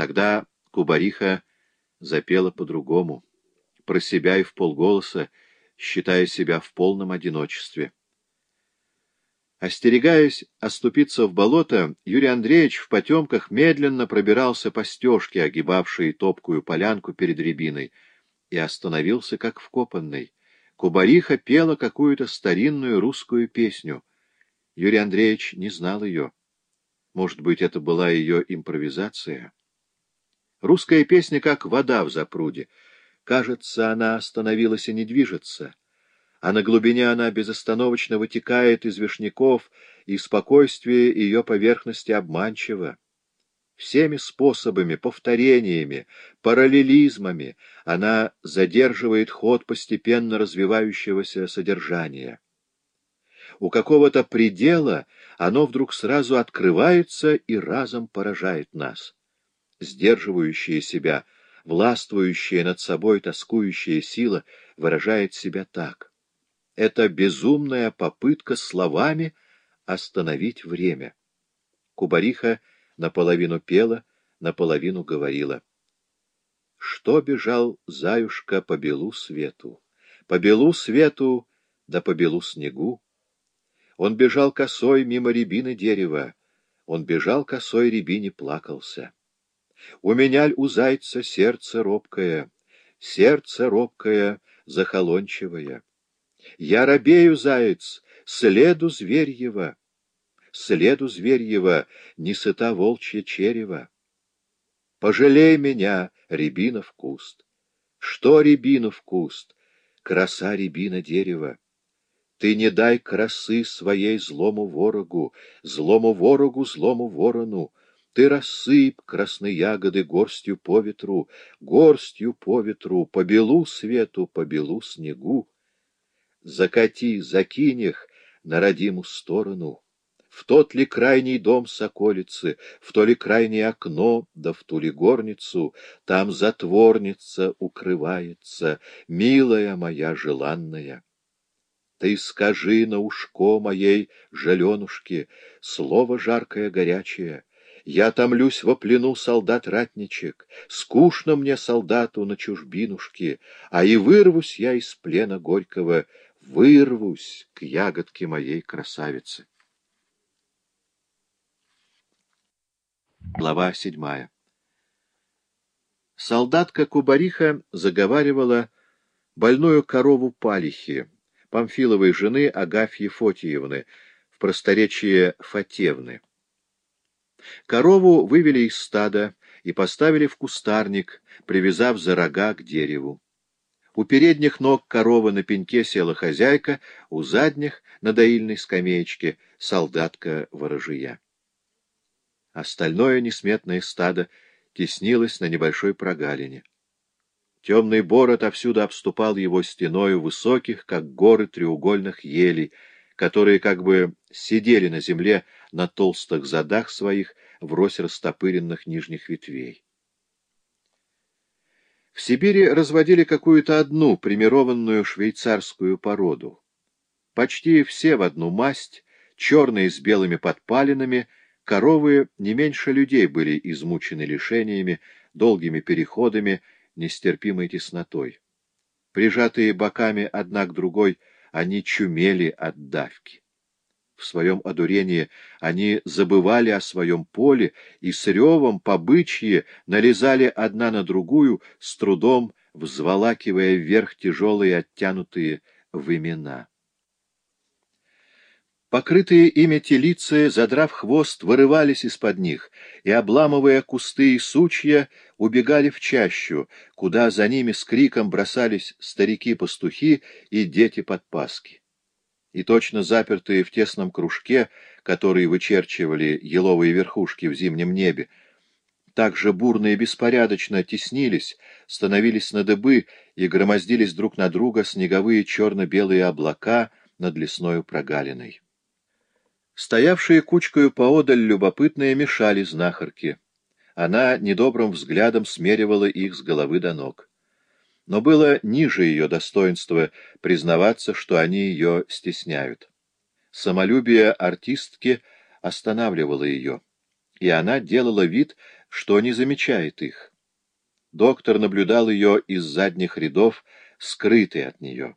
Тогда Кубариха запела по-другому, про себя и в полголоса, считая себя в полном одиночестве. Остерегаясь оступиться в болото, Юрий Андреевич в потемках медленно пробирался по стежке, огибавшей топкую полянку перед рябиной, и остановился как вкопанный. Кубариха пела какую-то старинную русскую песню. Юрий Андреевич не знал ее. Может быть, это была ее импровизация? Русская песня как вода в запруде. Кажется, она остановилась и не движется а на глубине она безостановочно вытекает из вишняков, и спокойствие ее поверхности обманчиво. Всеми способами, повторениями, параллелизмами она задерживает ход постепенно развивающегося содержания. У какого-то предела оно вдруг сразу открывается и разом поражает нас. Сдерживающая себя, властвующая над собой тоскующая сила выражает себя так это безумная попытка словами остановить время. Кубариха наполовину пела, наполовину говорила. Что бежал заюшка по белу свету? По белу свету, да по белу снегу. Он бежал косой мимо рябины дерева, он бежал косой рябине плакался. У меня у зайца сердце робкое, сердце робкое, захолончивое. Я робею, заяц, следу зверьева, следу зверьева, не сыта волчья черева. Пожалей меня, рябинов куст. Что рябинов куст? Краса рябина дерева. Ты не дай красы своей злому ворогу, злому ворогу, злому ворону. Ты рассыпь красные ягоды горстью по ветру, горстью по ветру, по белу свету, по белу снегу закати, закинь их на родиму сторону. В тот ли крайний дом соколицы, в то ли крайнее окно, да в ту ли горницу, там затворница укрывается, милая моя желанная. Ты скажи на ушко моей жаленушке слово жаркое горячее. Я томлюсь во плену солдат-ратничек, скучно мне солдату на чужбинушке, а и вырвусь я из плена горького — вырвусь к ягодке моей красавицы. Глава седьмая Солдатка Кубариха заговаривала больную корову Палихи, Памфиловой жены Агафьи Фотиевны, в просторечии Фатевны. Корову вывели из стада и поставили в кустарник, привязав за рога к дереву. У передних ног коровы на пеньке села хозяйка, у задних, на доильной скамеечке, солдатка-ворожия. Остальное несметное стадо теснилось на небольшой прогалине. Темный бор отовсюду обступал его стеною высоких, как горы треугольных елей, которые как бы сидели на земле на толстых задах своих, врозь растопыренных нижних ветвей. В Сибири разводили какую-то одну примированную швейцарскую породу. Почти все в одну масть, черные с белыми подпалинами, коровы не меньше людей были измучены лишениями, долгими переходами, нестерпимой теснотой. Прижатые боками одна к другой, они чумели от давки. В своем одурении они забывали о своем поле и с ревом побычьи налезали одна на другую, с трудом взволакивая вверх тяжелые оттянутые вымена. Покрытые ими телицы, задрав хвост, вырывались из-под них и, обламывая кусты и сучья, убегали в чащу, куда за ними с криком бросались старики-пастухи и дети-подпаски и точно запертые в тесном кружке, которые вычерчивали еловые верхушки в зимнем небе, так же бурно и беспорядочно теснились, становились на дыбы и громоздились друг на друга снеговые черно-белые облака над лесною прогалиной. Стоявшие кучкою поодаль любопытные мешали знахарке. Она недобрым взглядом смеривала их с головы до ног но было ниже ее достоинства признаваться, что они ее стесняют. Самолюбие артистки останавливало ее, и она делала вид, что не замечает их. Доктор наблюдал ее из задних рядов, скрытый от нее.